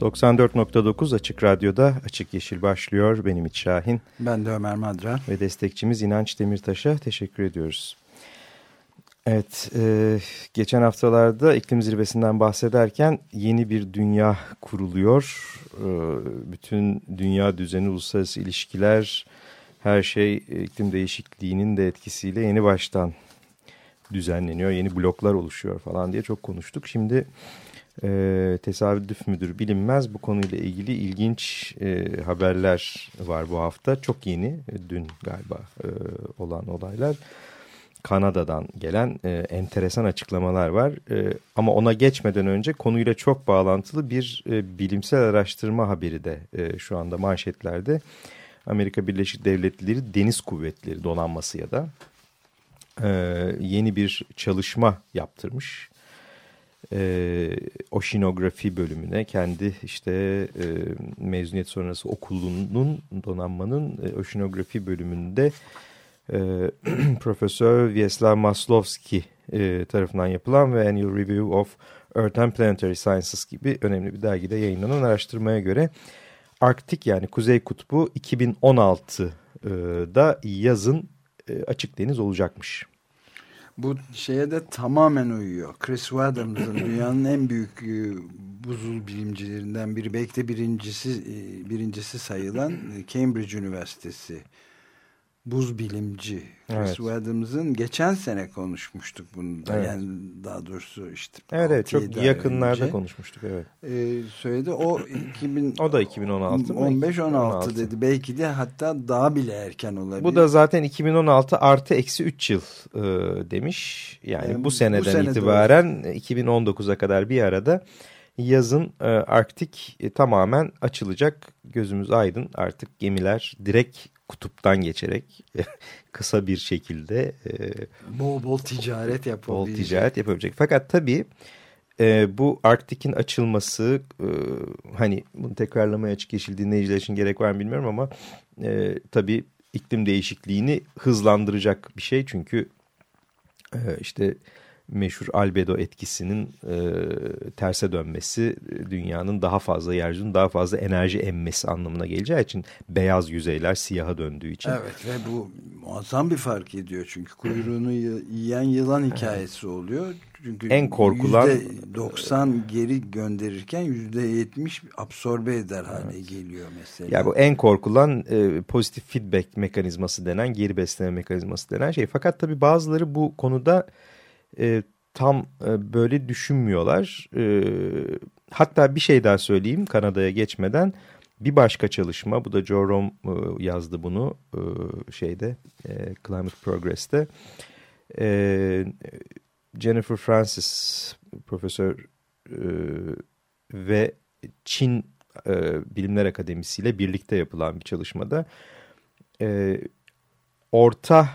...94.9 Açık Radyo'da Açık Yeşil başlıyor. Benim İç Şahin. Ben de Ömer Madra. Ve destekçimiz İnanç Demirtaş'a teşekkür ediyoruz. Evet, e, geçen haftalarda iklim zirvesinden bahsederken yeni bir dünya kuruluyor. E, bütün dünya düzeni, uluslararası ilişkiler, her şey iklim değişikliğinin de etkisiyle yeni baştan düzenleniyor. Yeni bloklar oluşuyor falan diye çok konuştuk. Şimdi e, tesadüf müdür bilinmez bu konuyla ilgili ilginç e, haberler var bu hafta. Çok yeni, dün galiba e, olan olaylar. Kanada'dan gelen e, enteresan açıklamalar var. E, ama ona geçmeden önce konuyla çok bağlantılı bir e, bilimsel araştırma haberi de e, şu anda manşetlerde. Amerika Birleşik Devletleri Deniz Kuvvetleri donanması ya da e, yeni bir çalışma yaptırmış. E, oşinografi bölümüne kendi işte e, mezuniyet sonrası okulunun donanmanın e, oşinografi bölümünde e, Profesör Vyacheslav Maslovski e, tarafından yapılan ve Annual Review of Earth and Planetary Sciences gibi önemli bir dergide yayınlanan araştırmaya göre Arktik yani Kuzey Kutbu 2016'da yazın e, açık deniz olacakmış. Bu şeye de tamamen uyuyor. Chris Wadhams'ın dünyanın en büyük e, buzul bilimcilerinden biri. Belki de birincisi, e, birincisi sayılan Cambridge Üniversitesi buz bilimci Chris evet. Adams'ın geçen sene konuşmuştuk bunu da. Evet. Yani daha doğrusu işte Evet, evet çok yakınlarda önce. konuşmuştuk evet. Ee, söyledi o 2000 O da 2016 15 16 dedi. Belki de hatta daha bile erken olabilir. Bu da zaten 2016 artı eksi 3 yıl e, demiş. Yani, yani bu seneden bu sene itibaren 2019'a kadar bir arada yazın e, Arktik e, tamamen açılacak. Gözümüz aydın artık gemiler direkt kutuptan geçerek kısa bir şekilde e, bol bol ticaret yapabilecek. Bol ticaret yapabilecek. Fakat tabii e, bu Arktik'in açılması e, hani bunu tekrarlamaya açık yeşil dinleyiciler için gerek var mı bilmiyorum ama e, tabii iklim değişikliğini hızlandıracak bir şey. Çünkü e, işte meşhur albedo etkisinin e, terse dönmesi dünyanın daha fazla yeryüzünün daha fazla enerji emmesi anlamına geleceği için beyaz yüzeyler siyaha döndüğü için. Evet ve bu muazzam bir fark ediyor çünkü kuyruğunu yiyen yılan hikayesi oluyor. Çünkü en korkulan %90 geri gönderirken %70 absorbe eder hale evet. geliyor mesela. Ya bu en korkulan e, pozitif feedback mekanizması denen geri besleme mekanizması denen şey. Fakat tabii bazıları bu konuda e, tam e, böyle düşünmüyorlar. E, hatta bir şey daha söyleyeyim Kanada'ya geçmeden. Bir başka çalışma bu da Joe Rom e, yazdı bunu e, şeyde e, Climate Progress'te. E, Jennifer Francis profesör e, ve Çin e, Bilimler Akademisi ile birlikte yapılan bir çalışmada e, orta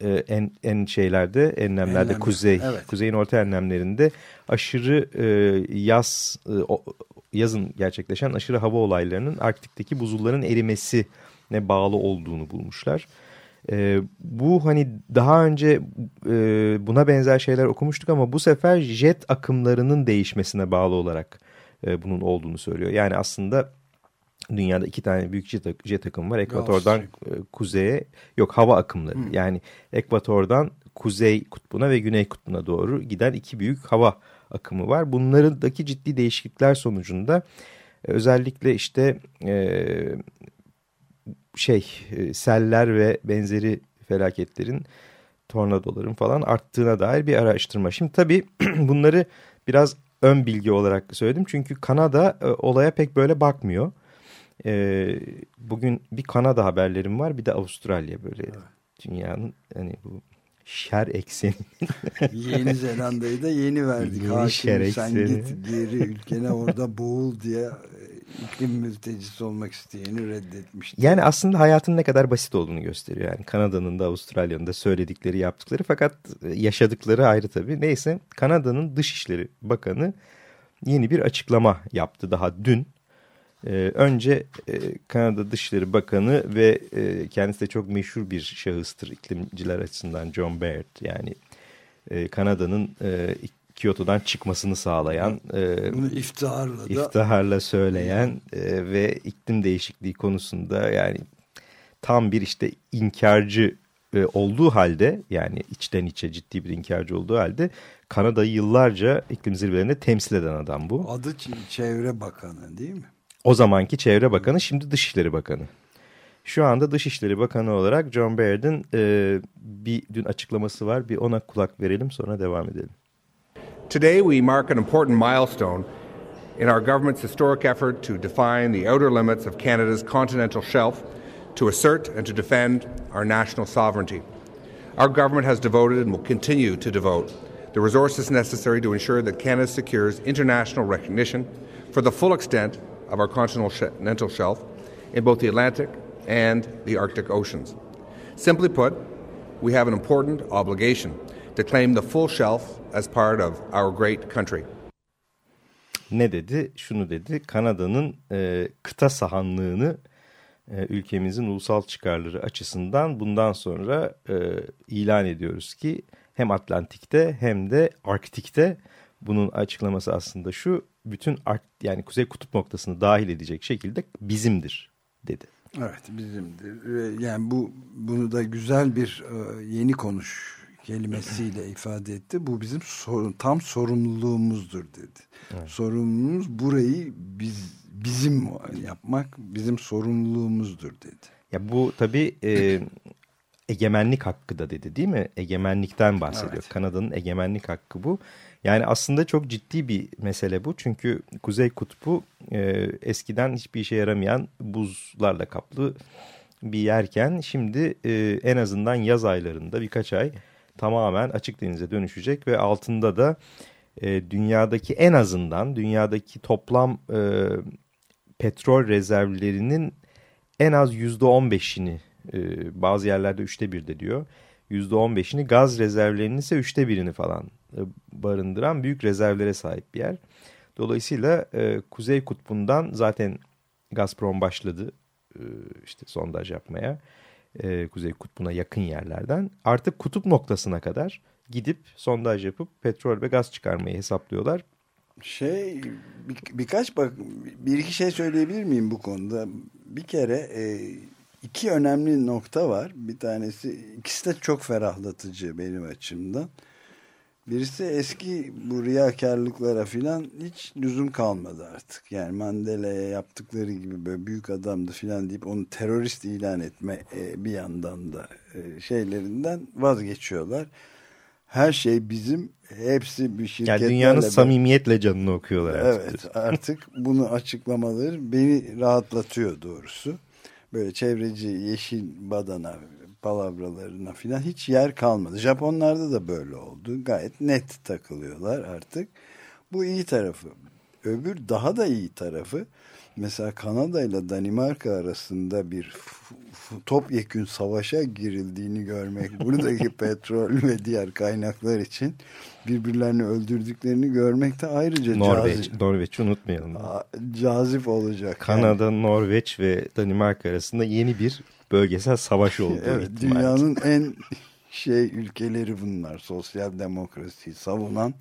e, en, en şeylerde enlemlerde Enlemler, kuzey evet. kuzeyin orta enlemlerinde aşırı e, yaz e, o, yazın gerçekleşen aşırı hava olaylarının Arktik'teki buzulların erimesine bağlı olduğunu bulmuşlar. E, bu hani daha önce e, buna benzer şeyler okumuştuk ama bu sefer jet akımlarının değişmesine bağlı olarak e, bunun olduğunu söylüyor. Yani aslında Dünyada iki tane büyük jet, jet akımı var. Ekvatordan e, kuzeye yok hava akımları. Hmm. Yani ekvatordan kuzey kutbuna ve güney kutbuna doğru giden iki büyük hava akımı var. Bunlarındaki ciddi değişiklikler sonucunda e, özellikle işte e, şey e, seller ve benzeri felaketlerin tornadoların falan arttığına dair bir araştırma. Şimdi tabii bunları biraz ön bilgi olarak söyledim. Çünkü Kanada e, olaya pek böyle bakmıyor. E, bugün bir Kanada haberlerim var bir de Avustralya böyle evet. dünyanın hani bu şer ekseni. yeni Zelanda'yı da yeni verdik. Yeni Hakim, şer sen ekseni. git geri ülkene orada boğul diye iklim mültecisi olmak isteyeni reddetmişti. Yani aslında hayatın ne kadar basit olduğunu gösteriyor. Yani Kanada'nın da Avustralya'nın da söyledikleri yaptıkları fakat yaşadıkları ayrı tabii. Neyse Kanada'nın Dışişleri Bakanı yeni bir açıklama yaptı daha dün. Ee, önce e, Kanada Dışişleri Bakanı ve e, kendisi de çok meşhur bir şahıstır iklimciler açısından John Baird. Yani e, Kanada'nın e, Kyoto'dan çıkmasını sağlayan, e, bunu iftiharla, da, iftiharla söyleyen e, ve iklim değişikliği konusunda yani tam bir işte inkarcı e, olduğu halde yani içten içe ciddi bir inkarcı olduğu halde Kanada'yı yıllarca iklim zirvelerinde temsil eden adam bu. Adı Çevre Bakanı değil mi? O zamanki Çevre Bakanı şimdi Dışişleri Bakanı. Şu anda Dışişleri Bakanı olarak John Baird'in e, bir dün açıklaması var. Bir ona kulak verelim sonra devam edelim. Today we mark an important milestone in our government's historic effort to define the outer limits of Canada's continental shelf, to assert and to defend our national sovereignty. Our government has devoted and will continue to devote the resources necessary to ensure that Canada secures international recognition for the full extent of our continental shelf in both the Atlantic and the Arctic Oceans. Simply put, we have an important obligation to claim the full shelf as part of our great country. Ne dedi? Şunu dedi. Kanada'nın e, kıta sahanlığını e, ülkemizin ulusal çıkarları açısından bundan sonra e, ilan ediyoruz ki hem Atlantik'te hem de Arktik'te bunun açıklaması aslında şu bütün yani Kuzey Kutup noktasını dahil edecek şekilde bizimdir dedi. Evet bizimdir. Yani bu bunu da güzel bir e, yeni konuş kelimesiyle ifade etti. Bu bizim sorun, tam sorumluluğumuzdur dedi. Evet. Sorumluluğumuz burayı biz bizim yapmak bizim sorumluluğumuzdur dedi. Ya bu tabii e, egemenlik hakkı da dedi değil mi? Egemenlikten bahsediyor. Evet. Kanada'nın egemenlik hakkı bu. Yani aslında çok ciddi bir mesele bu. Çünkü Kuzey Kutbu e, eskiden hiçbir işe yaramayan buzlarla kaplı bir yerken şimdi e, en azından yaz aylarında birkaç ay tamamen açık denize dönüşecek ve altında da e, dünyadaki en azından dünyadaki toplam e, petrol rezervlerinin en az yüzde on beşini e, bazı yerlerde üçte birde diyor. Yüzde on beşini gaz rezervlerinin ise üçte birini falan barındıran büyük rezervlere sahip bir yer. Dolayısıyla e, Kuzey Kutbu'ndan zaten Gazprom başladı e, işte sondaj yapmaya e, Kuzey Kutbu'na yakın yerlerden artık kutup noktasına kadar gidip sondaj yapıp petrol ve gaz çıkarmayı hesaplıyorlar. Şey bir, birkaç bak bir iki şey söyleyebilir miyim bu konuda? Bir kere e, iki önemli nokta var. Bir tanesi ikisi de çok ferahlatıcı benim açımdan. Birisi eski bu riyakarlıklara filan hiç lüzum kalmadı artık. Yani Mandela'ya yaptıkları gibi böyle büyük adamdı filan deyip onu terörist ilan etme e, bir yandan da e, şeylerinden vazgeçiyorlar. Her şey bizim hepsi bir şirketlerle. Yani dünyanın samimiyetle canını okuyorlar. Artık. Evet artık bunu açıklamaları beni rahatlatıyor doğrusu. Böyle çevreci yeşil badana palavralarına filan hiç yer kalmadı. Japonlarda da böyle oldu. Gayet net takılıyorlar artık. Bu iyi tarafı. Öbür daha da iyi tarafı mesela Kanada ile Danimarka arasında bir topyekün savaşa girildiğini görmek, buradaki petrol ve diğer kaynaklar için birbirlerini öldürdüklerini görmek de ayrıca Norveç, cazip. Norveç'i unutmayalım. Cazip olacak. Kanada, yani. Norveç ve Danimarka arasında yeni bir bölgesel savaş olduğu evet. Dünyanın en şey ülkeleri bunlar. Sosyal demokrasiyi savunan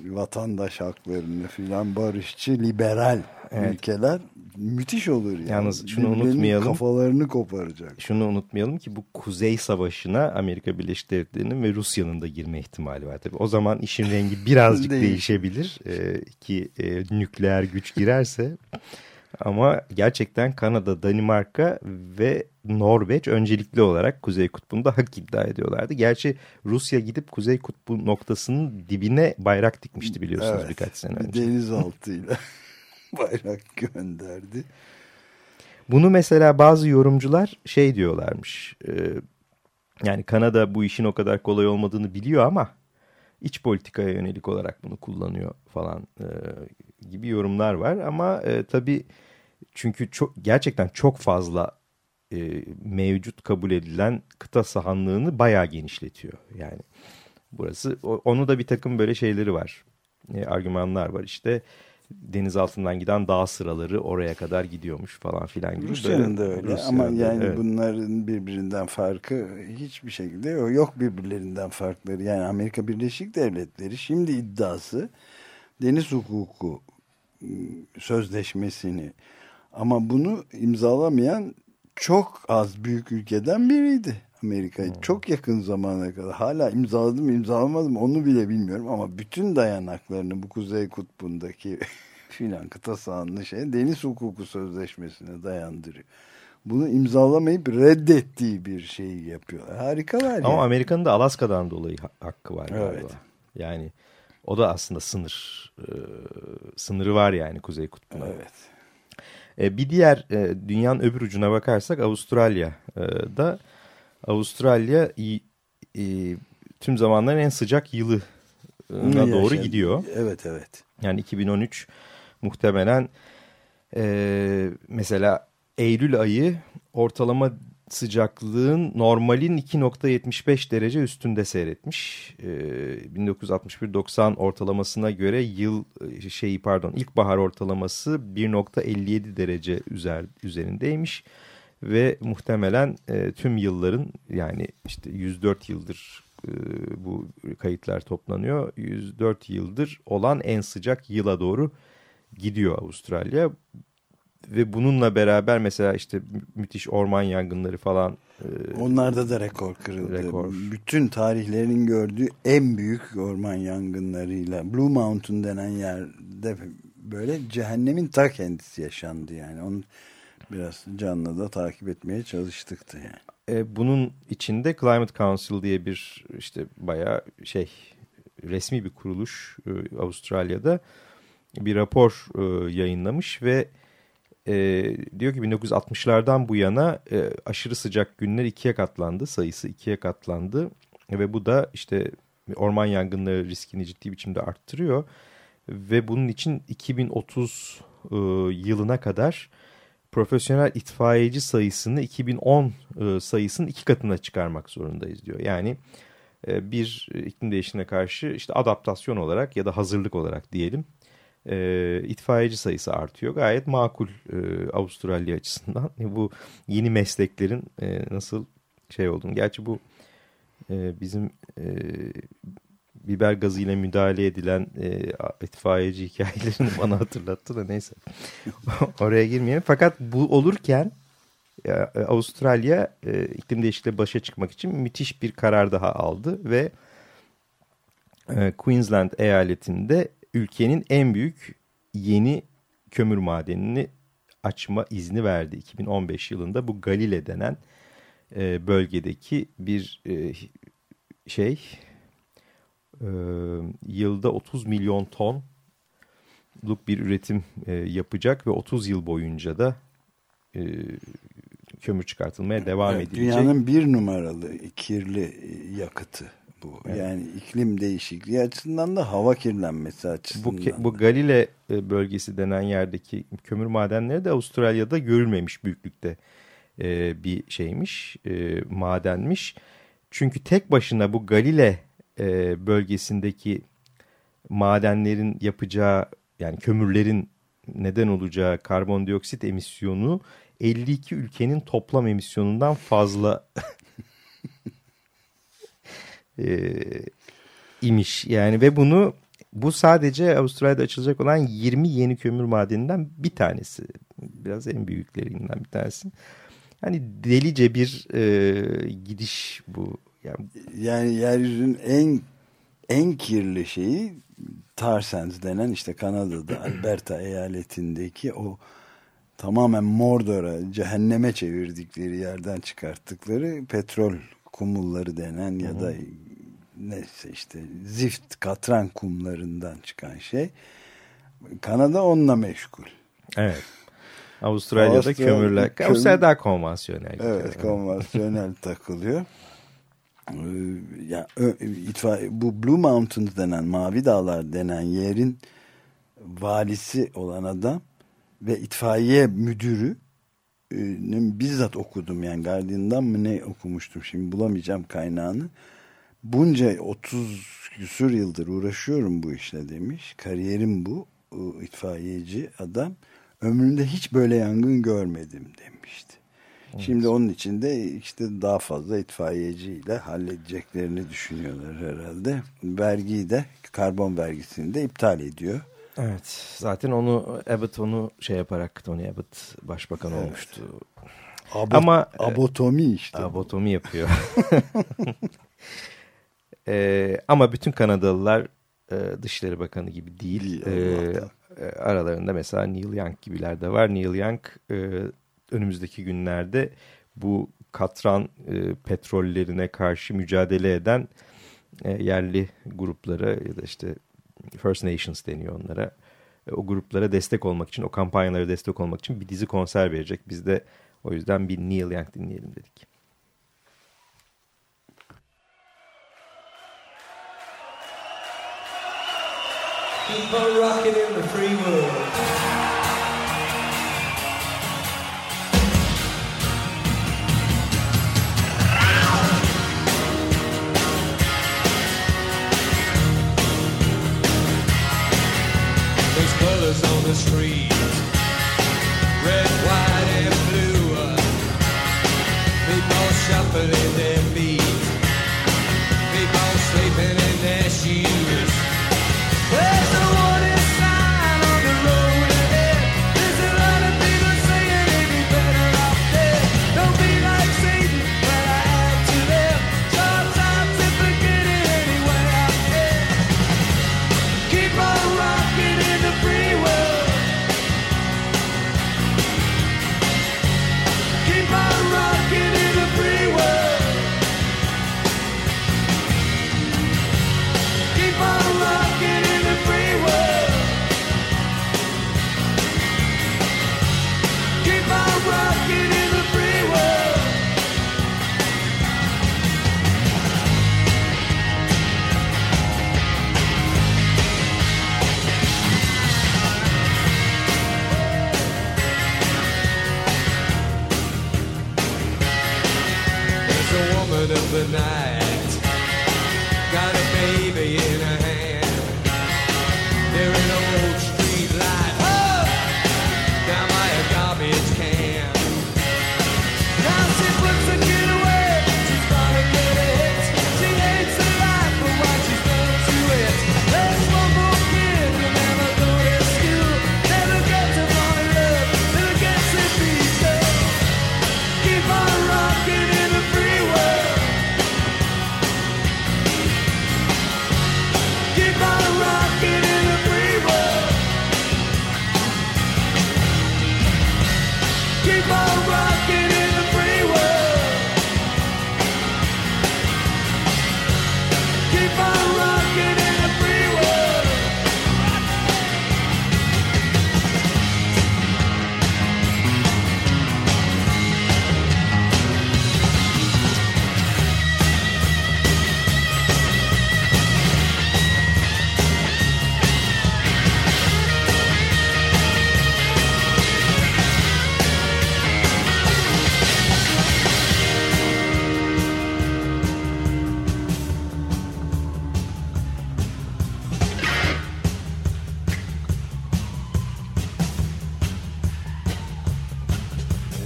vatandaş haklarını filan barışçı liberal evet. ülkeler müthiş olur. Yani. Yalnız şunu unutmayalım. Kafalarını koparacak. Şunu unutmayalım ki bu Kuzey Savaşı'na Amerika Birleşik Devletleri'nin ve Rusya'nın da girme ihtimali var. Tabii o zaman işin rengi birazcık değişebilir ee, ki e, nükleer güç girerse. Ama gerçekten Kanada, Danimarka ve Norveç öncelikli olarak Kuzey Kutbu'nda hak iddia ediyorlardı. Gerçi Rusya gidip Kuzey Kutbu noktasının dibine bayrak dikmişti biliyorsunuz evet, birkaç sene önce. Denizaltıyla bayrak gönderdi. Bunu mesela bazı yorumcular şey diyorlarmış. E, yani Kanada bu işin o kadar kolay olmadığını biliyor ama iç politikaya yönelik olarak bunu kullanıyor falan e, gibi yorumlar var. Ama e, tabii çünkü çok gerçekten çok fazla e, mevcut kabul edilen kıta sahanlığını bayağı genişletiyor. Yani burası onu da bir takım böyle şeyleri var. E, argümanlar var işte deniz altından giden dağ sıraları oraya kadar gidiyormuş falan filan gibi. Rusya'nın da öyle Rusya'nın ama yani evet. bunların birbirinden farkı hiçbir şekilde yok. Birbirlerinden farkları. Yani Amerika Birleşik Devletleri şimdi iddiası deniz hukuku sözleşmesini ama bunu imzalamayan çok az büyük ülkeden biriydi. Amerika'yı hmm. çok yakın zamana kadar hala imzaladım imzalamadım onu bile bilmiyorum ama bütün dayanaklarını bu Kuzey Kutbu'ndaki filan kıta sahanlı şey deniz hukuku sözleşmesine dayandırıyor. Bunu imzalamayıp reddettiği bir şeyi yapıyorlar. Harikalar Ama yani. Amerika'nın da Alaska'dan dolayı hakkı var galiba. Evet. Yani o da aslında sınır e, sınırı var yani Kuzey Kutbu'na. Evet. E, bir diğer e, dünyanın öbür ucuna bakarsak Avustralya'da Avustralya e, tüm zamanların en sıcak yılına doğru gidiyor. Evet evet. Yani 2013 muhtemelen e, mesela Eylül ayı ortalama sıcaklığın normalin 2.75 derece üstünde seyretmiş. E, 1961-90 ortalamasına göre yıl şeyi pardon ilkbahar ortalaması 1.57 derece üzer, üzerindeymiş ve muhtemelen e, tüm yılların yani işte 104 yıldır e, bu kayıtlar toplanıyor. 104 yıldır olan en sıcak yıla doğru gidiyor Avustralya. Ve bununla beraber mesela işte müthiş orman yangınları falan. E, Onlarda da rekor kırıldı. Rekor. Bütün tarihlerin gördüğü en büyük orman yangınlarıyla Blue Mountain denen yerde böyle cehennemin ta kendisi yaşandı yani. Onun biraz canlı da takip etmeye çalıştıktı yani. E, bunun içinde Climate Council diye bir işte bayağı şey resmi bir kuruluş e, Avustralya'da bir rapor e, yayınlamış ve e, diyor ki 1960'lardan bu yana e, aşırı sıcak günler ikiye katlandı sayısı ikiye katlandı ve bu da işte orman yangınları riskini ciddi biçimde arttırıyor ve bunun için 2030 e, yılına kadar profesyonel itfaiyeci sayısını 2010 e, sayısının iki katına çıkarmak zorundayız diyor. Yani e, bir iklim değişimine karşı işte adaptasyon olarak ya da hazırlık olarak diyelim e, itfaiyeci sayısı artıyor. Gayet makul e, Avustralya açısından. E, bu yeni mesleklerin e, nasıl şey olduğunu. Gerçi bu e, bizim e, biber gazıyla müdahale edilen e, itfaiyeci hikayelerini bana hatırlattı da neyse. Oraya girmeyelim. Fakat bu olurken e, Avustralya e, iklim değişikliği başa çıkmak için müthiş bir karar daha aldı ve e, Queensland eyaletinde ülkenin en büyük yeni kömür madenini açma izni verdi 2015 yılında. Bu Galile denen e, bölgedeki bir e, şey e, yılda 30 milyon tonluk bir üretim e, yapacak ve 30 yıl boyunca da e, kömür çıkartılmaya devam evet, edilecek. Dünyanın bir numaralı kirli yakıtı bu. Evet. Yani iklim değişikliği açısından da hava kirlenmesi açısından. Bu, bu Galile e, bölgesi denen yerdeki kömür madenleri de Avustralya'da görülmemiş büyüklükte e, bir şeymiş, e, madenmiş. Çünkü tek başına bu Galile e, bölgesindeki madenlerin yapacağı yani kömürlerin neden olacağı karbondioksit emisyonu 52 ülkenin toplam emisyonundan fazla e, imiş. Yani ve bunu bu sadece Avustralya'da açılacak olan 20 yeni kömür madeninden bir tanesi. Biraz en büyüklerinden bir tanesi. Hani delice bir e, gidiş bu. Yani, yani yeryüzünün en en kirli şeyi Tarsens denen işte Kanada'da Alberta eyaletindeki o tamamen Mordor'a cehenneme çevirdikleri yerden çıkarttıkları petrol kumulları denen ya da neyse işte zift katran kumlarından çıkan şey. Kanada onunla meşgul. Evet. Avustralya'da Avustralya, kömürler. Kömür, Avustralya daha konvansiyonel. Evet konvansiyonel takılıyor. Ee, ya itfaiye, bu Blue Mountains denen Mavi Dağlar denen yerin valisi olan adam ve itfaiye müdürü bizzat okudum yani Guardian'dan mı ne okumuştum şimdi bulamayacağım kaynağını. Bunca 30 küsur yıldır uğraşıyorum bu işle demiş. Kariyerim bu itfaiyeci adam. Ömrümde hiç böyle yangın görmedim demişti. Evet. Şimdi onun için de işte daha fazla itfaiyeciyle halledeceklerini düşünüyorlar herhalde. Vergiyi de karbon vergisini de iptal ediyor. Evet zaten onu Abbott onu şey yaparak Tony Abbott başbakan evet. olmuştu. Abot, Ama e, abotomi işte. Abotomi yapıyor. ee, ama bütün Kanadalılar e, Dışişleri Bakanı gibi değil. değil e, aralarında mesela Neil Young gibiler de var. Neil Young e, önümüzdeki günlerde bu katran e, petrollerine karşı mücadele eden e, yerli gruplara ya da işte First Nations deniyor onlara. E, o gruplara destek olmak için, o kampanyalara destek olmak için bir dizi konser verecek. Biz de o yüzden bir Neil Young dinleyelim dedik. Keep on rocking in the free world.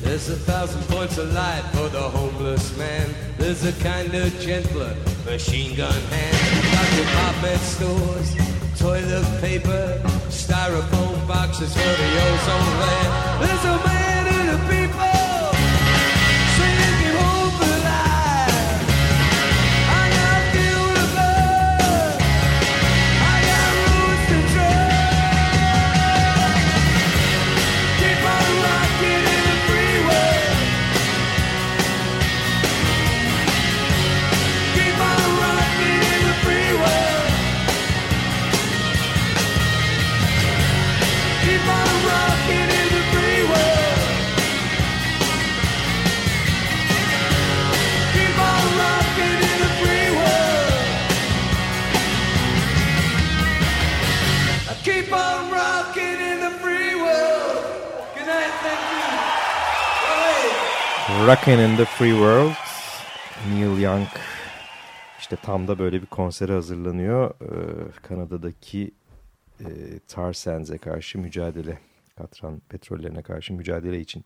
A thousand points of light for the homeless man. There's a kind of gentler machine gun hand. Got department stores, toilet paper, styrofoam boxes for the ozone land. There's a man Rockin' in the Free World. Neil Young işte tam da böyle bir konsere hazırlanıyor. Ee, Kanada'daki e, tar sands'e karşı mücadele, katran petrollerine karşı mücadele için.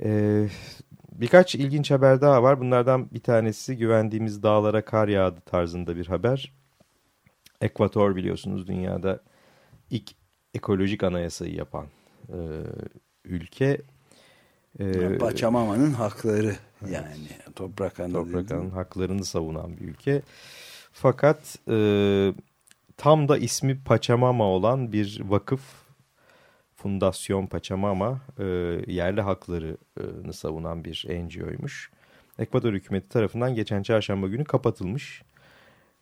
Ee, birkaç ilginç haber daha var. Bunlardan bir tanesi güvendiğimiz dağlara kar yağdı tarzında bir haber. Ekvator biliyorsunuz dünyada ilk ekolojik anayasayı yapan e, ülke. Ee, Paçamama'nın hakları yani evet. toprak anı toprak anın haklarını savunan bir ülke. Fakat e, tam da ismi Paçamama olan bir vakıf Fundasyon Paçamama e, yerli haklarını savunan bir NGO'ymuş. Ekvador hükümeti tarafından geçen çarşamba günü kapatılmış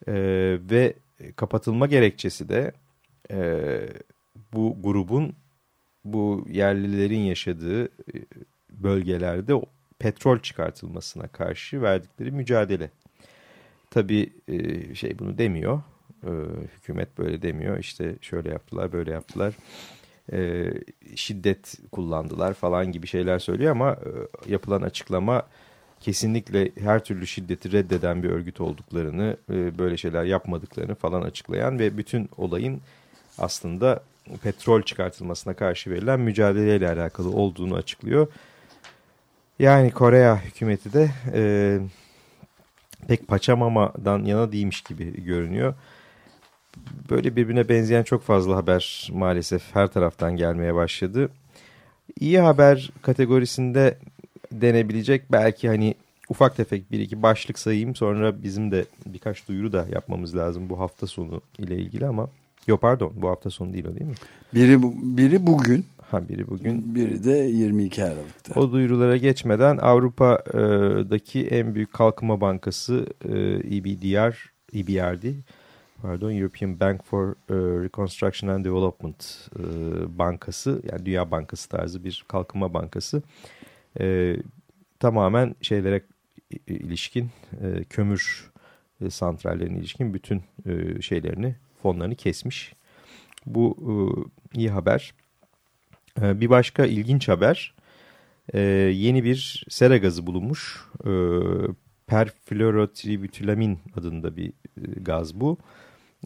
e, ve kapatılma gerekçesi de e, bu grubun bu yerlilerin yaşadığı bölgelerde petrol çıkartılmasına karşı verdikleri mücadele. Tabii e, şey bunu demiyor. E, hükümet böyle demiyor. İşte şöyle yaptılar, böyle yaptılar. E, şiddet kullandılar falan gibi şeyler söylüyor ama yapılan açıklama kesinlikle her türlü şiddeti reddeden bir örgüt olduklarını, böyle şeyler yapmadıklarını falan açıklayan ve bütün olayın aslında petrol çıkartılmasına karşı verilen mücadeleyle alakalı olduğunu açıklıyor. Yani Kore hükümeti de e, pek paçamamadan yana değilmiş gibi görünüyor. Böyle birbirine benzeyen çok fazla haber maalesef her taraftan gelmeye başladı. İyi haber kategorisinde denebilecek belki hani ufak tefek bir iki başlık sayayım. Sonra bizim de birkaç duyuru da yapmamız lazım bu hafta sonu ile ilgili ama... Yok pardon bu hafta sonu değil o değil mi? Biri, biri bugün. Ha biri bugün. Biri de 22 Aralık'ta. O duyurulara geçmeden Avrupa'daki en büyük kalkınma bankası EBDR, EBRD, pardon European Bank for Reconstruction and Development bankası, yani Dünya Bankası tarzı bir kalkınma bankası tamamen şeylere ilişkin kömür santrallerine ilişkin bütün şeylerini fonlarını kesmiş. Bu iyi haber. Ee, bir başka ilginç haber ee, yeni bir sera gazı bulunmuş. Ee, perfluorotributilamin adında bir e, gaz bu.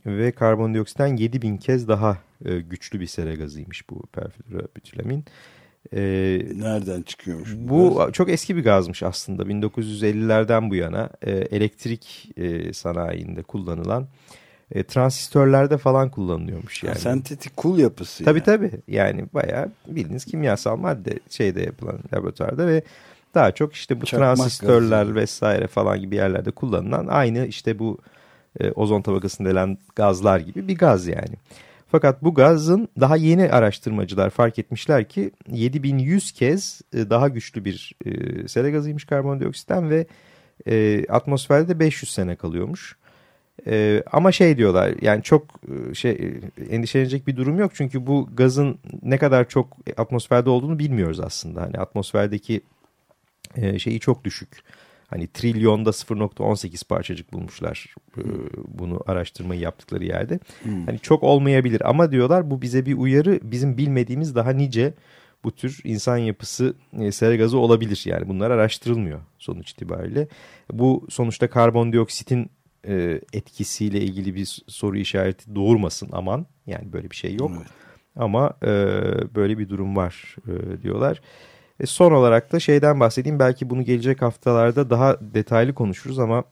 Ve karbondioksitten 7000 kez daha e, güçlü bir sera gazıymış bu perfluorobutilamin. Nereden çıkıyormuş? Bu, bu çok eski bir gazmış aslında. 1950'lerden bu yana e, elektrik sanayinde kullanılan e, transistörlerde falan kullanılıyormuş yani. sentetik kul yapısı. Tabii yani. tabii. Yani bayağı bildiğiniz kimyasal madde şeyde yapılan laboratuvarda ve daha çok işte bu Çakmak transistörler gazı. vesaire falan gibi yerlerde kullanılan aynı işte bu e, ozon tabakasında delen gazlar gibi bir gaz yani. Fakat bu gazın daha yeni araştırmacılar fark etmişler ki 7100 kez e, daha güçlü bir e, sera gazıymış karbondioksitten ve e, atmosferde 500 sene kalıyormuş. Ee, ama şey diyorlar yani çok e, şey e, endişelenecek bir durum yok. Çünkü bu gazın ne kadar çok atmosferde olduğunu bilmiyoruz aslında. Hani atmosferdeki e, şeyi çok düşük. Hani trilyonda 0.18 parçacık bulmuşlar e, bunu araştırmayı yaptıkları yerde. Hmm. Hani çok olmayabilir ama diyorlar bu bize bir uyarı bizim bilmediğimiz daha nice bu tür insan yapısı e, sera gazı olabilir. Yani bunlar araştırılmıyor sonuç itibariyle. Bu sonuçta karbondioksitin e, etkisiyle ilgili bir soru işareti doğurmasın aman. Yani böyle bir şey yok. Evet. Ama e, böyle bir durum var e, diyorlar. E, son olarak da şeyden bahsedeyim. Belki bunu gelecek haftalarda daha detaylı konuşuruz ama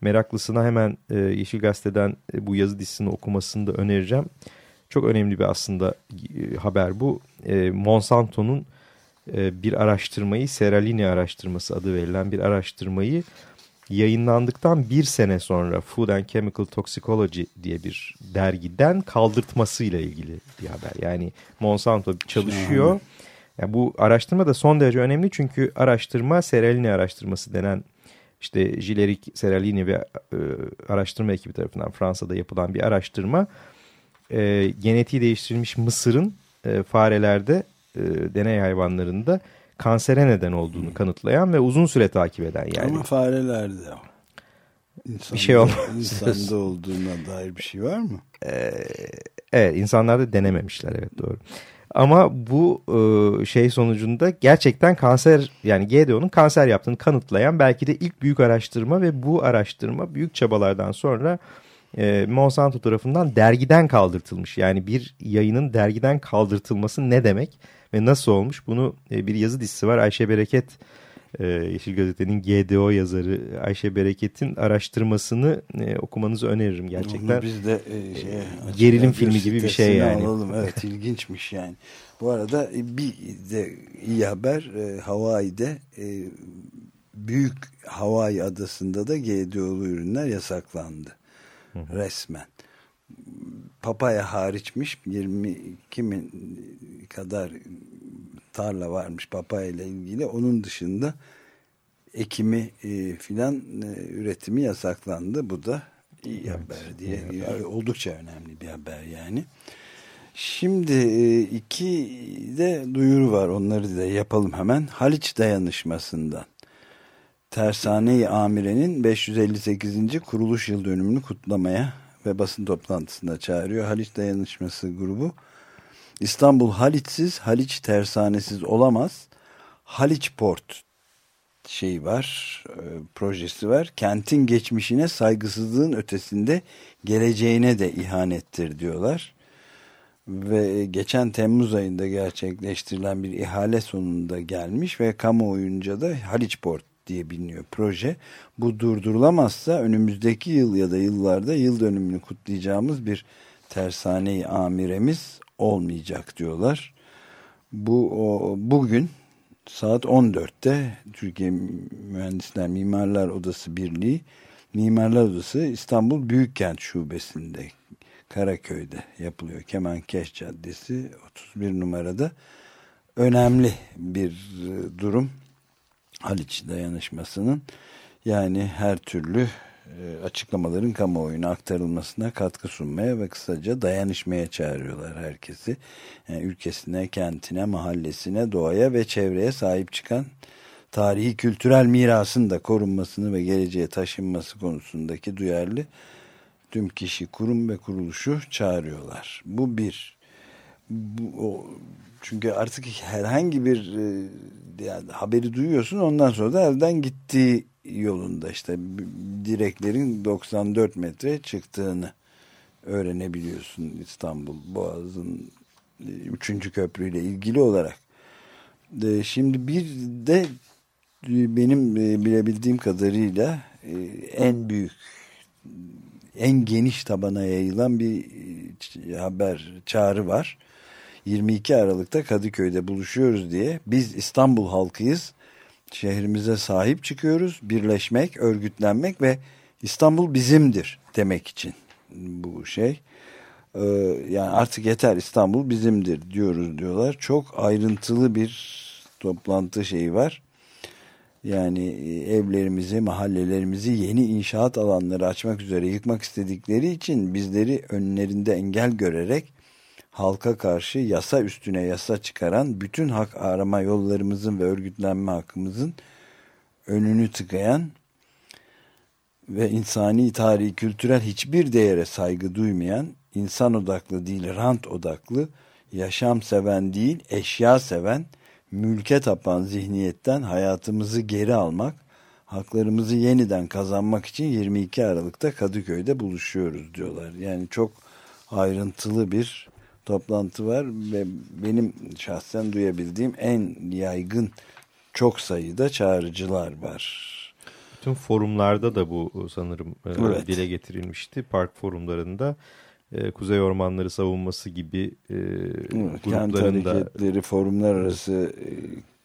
meraklısına hemen e, Yeşil Gazete'den e, bu yazı dizisini okumasını da önereceğim. Çok önemli bir aslında e, haber bu. E, Monsanto'nun e, bir araştırmayı, Seralini araştırması adı verilen bir araştırmayı yayınlandıktan bir sene sonra Food and Chemical Toxicology diye bir dergiden kaldırtmasıyla ilgili bir haber. Yani Monsanto çalışıyor. Yani bu araştırma da son derece önemli çünkü araştırma Seralini araştırması denen işte Jilerik Seralini ve e, araştırma ekibi tarafından Fransa'da yapılan bir araştırma e, genetiği değiştirilmiş mısırın e, farelerde e, deney hayvanlarında kansere neden olduğunu kanıtlayan ve uzun süre takip eden yani. Ama farelerde İnsanda, bir şey olmaz. İnsanda olduğuna dair bir şey var mı? Ee, evet insanlarda denememişler evet doğru. Ama bu e, şey sonucunda gerçekten kanser yani GDO'nun kanser yaptığını kanıtlayan belki de ilk büyük araştırma ve bu araştırma büyük çabalardan sonra e, Monsanto tarafından dergiden kaldırtılmış. Yani bir yayının dergiden kaldırtılması ne demek ve nasıl olmuş bunu e, bir yazı dizisi var Ayşe Bereket e, Yeşil Gazete'nin GDO yazarı Ayşe Bereket'in araştırmasını e, okumanızı öneririm gerçekten. Biz de e, şey, gerilim filmi gibi bir şey yani. Alalım. Evet ilginçmiş yani. Bu arada bir de iyi haber e, Hawaii'de e, büyük Hawaii adasında da GDO'lu ürünler yasaklandı. Hı hı. Resmen. Papaya hariçmiş 22 bin kadar tarla varmış papaya ile ilgili. Onun dışında ekimi e, filan e, üretimi yasaklandı. Bu da iyi evet, haber diye. Evet. Oldukça önemli bir haber yani. Şimdi e, iki de duyuru var. Onları da yapalım hemen. Haliç dayanışmasından. Tersane-i Amire'nin 558. kuruluş yıl dönümünü kutlamaya ve basın toplantısında çağırıyor. Haliç Dayanışması grubu İstanbul Haliçsiz, Haliç tersanesiz olamaz. Haliç Port şey var, e, projesi var. Kentin geçmişine saygısızlığın ötesinde geleceğine de ihanettir diyorlar. Ve geçen Temmuz ayında gerçekleştirilen bir ihale sonunda gelmiş ve kamuoyunca da Haliç Port diye biliniyor proje. Bu durdurulamazsa önümüzdeki yıl ya da yıllarda yıl dönümünü kutlayacağımız bir tersane amiremiz olmayacak diyorlar. Bu o, bugün saat 14'te Türkiye Mühendisler Mimarlar Odası Birliği Mimarlar Odası İstanbul Büyükkent Şubesi'nde Karaköy'de yapılıyor. Kemankeş Caddesi 31 numarada önemli bir e, durum Haliç dayanışmasının yani her türlü e, açıklamaların kamuoyuna aktarılmasına katkı sunmaya ve kısaca dayanışmaya çağırıyorlar herkesi. Yani ülkesine, kentine, mahallesine, doğaya ve çevreye sahip çıkan tarihi kültürel mirasın da korunmasını ve geleceğe taşınması konusundaki duyarlı tüm kişi, kurum ve kuruluşu çağırıyorlar. Bu bir. Bu, o, çünkü artık herhangi bir e, yani haberi duyuyorsun ondan sonra da elden gittiği yolunda işte direklerin 94 metre çıktığını öğrenebiliyorsun İstanbul Boğaz'ın 3. E, köprüyle ilgili olarak. E, şimdi bir de benim e, bilebildiğim kadarıyla en büyük en geniş tabana yayılan bir haber çağrı var. 22 Aralık'ta Kadıköy'de buluşuyoruz diye biz İstanbul halkıyız şehrimize sahip çıkıyoruz. Birleşmek, örgütlenmek ve İstanbul bizimdir demek için bu şey. Ee, yani artık yeter İstanbul bizimdir diyoruz diyorlar. Çok ayrıntılı bir toplantı şeyi var. Yani e, evlerimizi, mahallelerimizi yeni inşaat alanları açmak üzere yıkmak istedikleri için bizleri önlerinde engel görerek halka karşı yasa üstüne yasa çıkaran bütün hak arama yollarımızın ve örgütlenme hakkımızın önünü tıkayan ve insani, tarihi, kültürel hiçbir değere saygı duymayan, insan odaklı değil rant odaklı, yaşam seven değil eşya seven, mülke tapan zihniyetten hayatımızı geri almak, haklarımızı yeniden kazanmak için 22 Aralık'ta Kadıköy'de buluşuyoruz diyorlar. Yani çok ayrıntılı bir toplantı var ve benim şahsen duyabildiğim en yaygın çok sayıda çağrıcılar var. Bütün forumlarda da bu sanırım e, evet. dile getirilmişti. Park forumlarında e, Kuzey Ormanları savunması gibi e, evet, grupların kent hareketleri, forumlar arası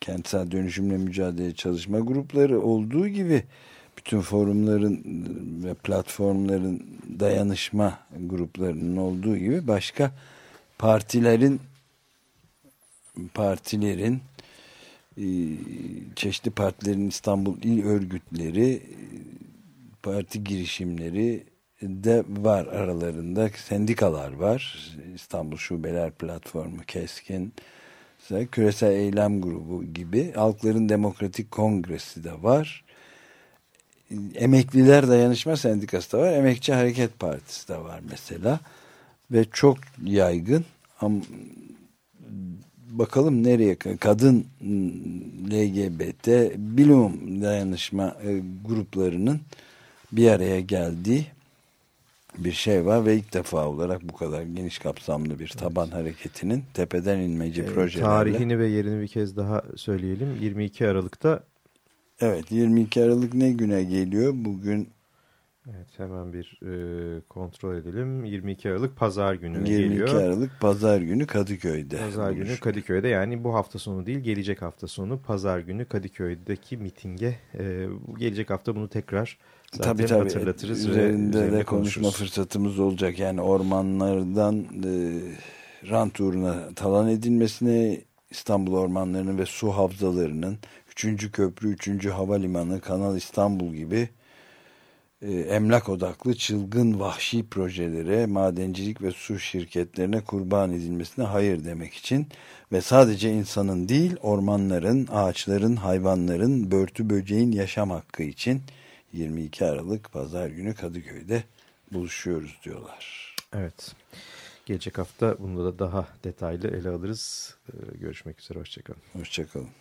kentsel dönüşümle mücadele çalışma grupları olduğu gibi bütün forumların ve platformların dayanışma gruplarının olduğu gibi başka partilerin partilerin e, çeşitli partilerin İstanbul il örgütleri parti girişimleri de var aralarında. Sendikalar var. İstanbul Şubeler Platformu Keskin Küresel Eylem Grubu gibi. Halkların Demokratik Kongresi de var. Emekliler Dayanışma Sendikası da var. Emekçi Hareket Partisi de var mesela ve çok yaygın bakalım nereye kadın LGBT bilim dayanışma e, gruplarının bir araya geldiği bir şey var ve ilk defa olarak bu kadar geniş kapsamlı bir taban evet. hareketinin tepeden inmeci e, projelerle. Tarihini ve yerini bir kez daha söyleyelim. 22 Aralık'ta Evet 22 Aralık ne güne geliyor? Bugün Evet hemen bir e, kontrol edelim. 22 Aralık pazar günü 22 geliyor. 22 Aralık pazar günü Kadıköy'de. Pazar günü Kadıköy'de yani bu hafta sonu değil gelecek hafta sonu pazar günü Kadıköy'deki mitinge e, gelecek hafta bunu tekrar zaten tabii, tabii. hatırlatırız. Üzerinde, üzerinde de konuşma fırsatımız olacak. Yani ormanlardan e, rant uğruna talan edilmesine İstanbul ormanlarının ve su havzalarının 3. köprü, 3. havalimanı, Kanal İstanbul gibi e, emlak odaklı çılgın vahşi projelere, madencilik ve su şirketlerine kurban edilmesine hayır demek için ve sadece insanın değil ormanların, ağaçların, hayvanların, börtü böceğin yaşam hakkı için 22 Aralık Pazar günü Kadıköy'de buluşuyoruz diyorlar. Evet. Gelecek hafta bunu da daha detaylı ele alırız. Ee, görüşmek üzere. Hoşçakalın. Hoşçakalın.